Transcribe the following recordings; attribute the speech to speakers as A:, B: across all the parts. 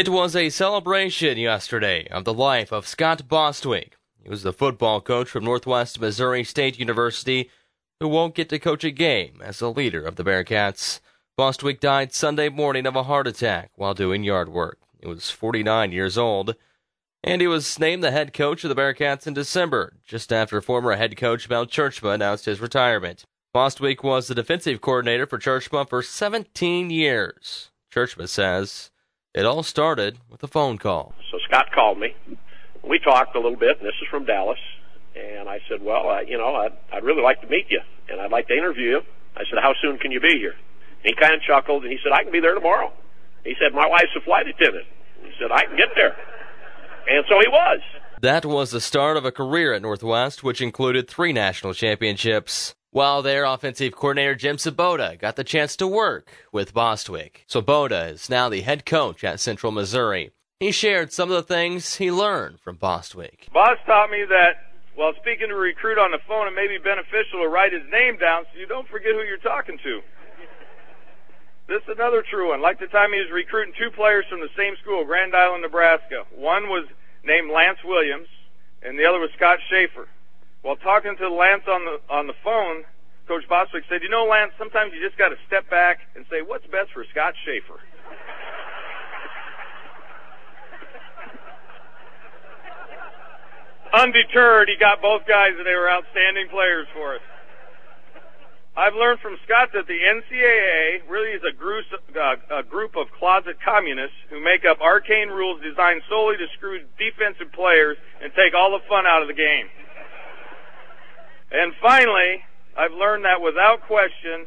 A: It was a celebration yesterday of the life of Scott Bostwick. He was the football coach from Northwest Missouri State University who won't get to coach a game as the leader of the Bearcats. Bostwick died Sunday morning of a heart attack while doing yard work. He was 49 years old, and he was named the head coach of the Bearcats in December, just after former head coach Mel Tjeerdsma announced his retirement. Bostwick was the defensive coordinator for Tjeerdsma for 17 years. Tjeerdsma says it all started with a phone call.
B: So Scott called me. We talked a little bit, and this is from Dallas. And I said, well, I, you know, I'd, I'd really like to meet you, and I'd like to interview you. I said, how soon can you be here? And he kind of chuckled, and he said, I can be there tomorrow. He said, my wife's a flight attendant. He said, I can get there. And so he was.
A: That was the start of a career at Northwest, which included three national championships. While their offensive coordinator Jim Svoboda got the chance to work with Bostwick. Svoboda is now the head coach at Central Missouri. He shared some of the things he learned from Bostwick.
C: Boss taught me that while speaking to a recruit on the phone, it may be beneficial to write his name down so you don't forget who you're talking to. This is another true one. Like the time he was recruiting two players from the same school, Grand Island, Nebraska. One was named Lance Williams, and the other was Scott Shafer. Talking to Lance on the on the phone, Coach Bostwick said, "You know, Lance, sometimes you just got to step back and say what's best for Scott Shafer." Undeterred, he got both guys, and they were outstanding players for us. I've learned from Scott that the NCAA really is a group, uh, a group of closet communists who make up arcane rules designed solely to screw defensive players and take all the fun out of the game. And finally, I've learned that without question,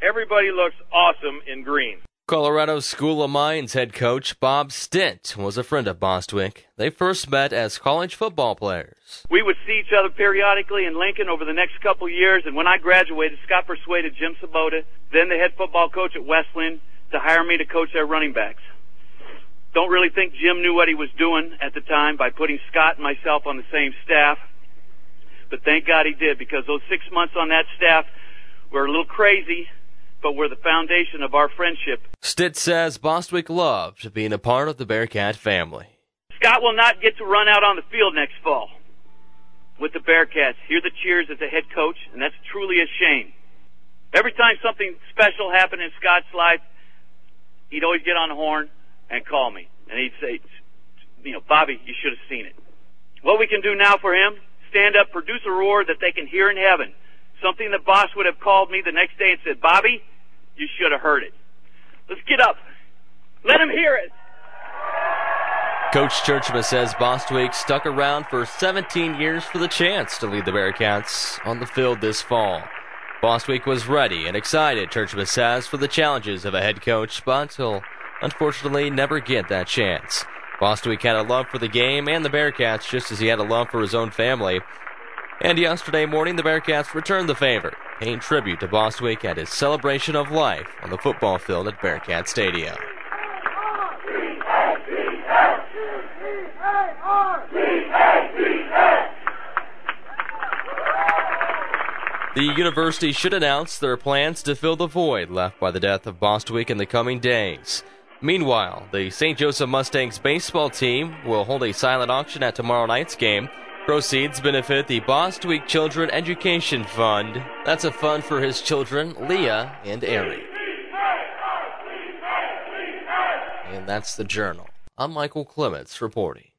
C: everybody looks awesome in green.
A: Colorado School of Mines head coach Bob Stitt was a friend of Bostwick. They first met as college football players.
D: We would see each other periodically in Lincoln over the next couple years, and when I graduated, Scott persuaded Jim Svoboda, then the head football coach at Wesleyan, to hire me to coach their running backs. Don't really think Jim knew what he was doing at the time by putting Scott and myself on the same staff, but thank God he did because those six months on that staff were a little crazy but were the foundation of our friendship.
A: Stitt says Bostwick loved being a part of the Bearcat family.
D: Scott will not get to run out on the field next fall with the Bearcats, hear the cheers as a head coach, and that's truly a shame. Every time something special happened in Scott's life, he'd always get on the horn and call me. And he'd say, you know, Bobby, you should have seen it. What we can do now for him, stand up, produce a roar that they can hear in heaven. Something the boss would have called me the next day and said, Bobby, you should have heard it. Let's get up. Let him hear it.
A: Coach Tjeerdsma says Bostwick stuck around for 17 years for the chance to lead the Bearcats on the field this fall. Bostwick was ready and excited, Tjeerdsma says, for the challenges of a head coach, but he'll unfortunately never get that chance. Bostwick had a love for the game and the Bearcats just as he had a love for his own family. And yesterday morning, the Bearcats returned the favor, paying tribute to Bostwick at his celebration of life on the football field at Bearcat Stadium. The university should announce their plans to fill the void left by the death of Bostwick in the coming days. Meanwhile, the St. Joseph Mustangs baseball team will hold a silent auction at tomorrow night's game. Proceeds benefit the Bostwick Children Education Fund. That's a fund for his children, Leah and Eric. And that's the Journal. I'm Michael Clements reporting.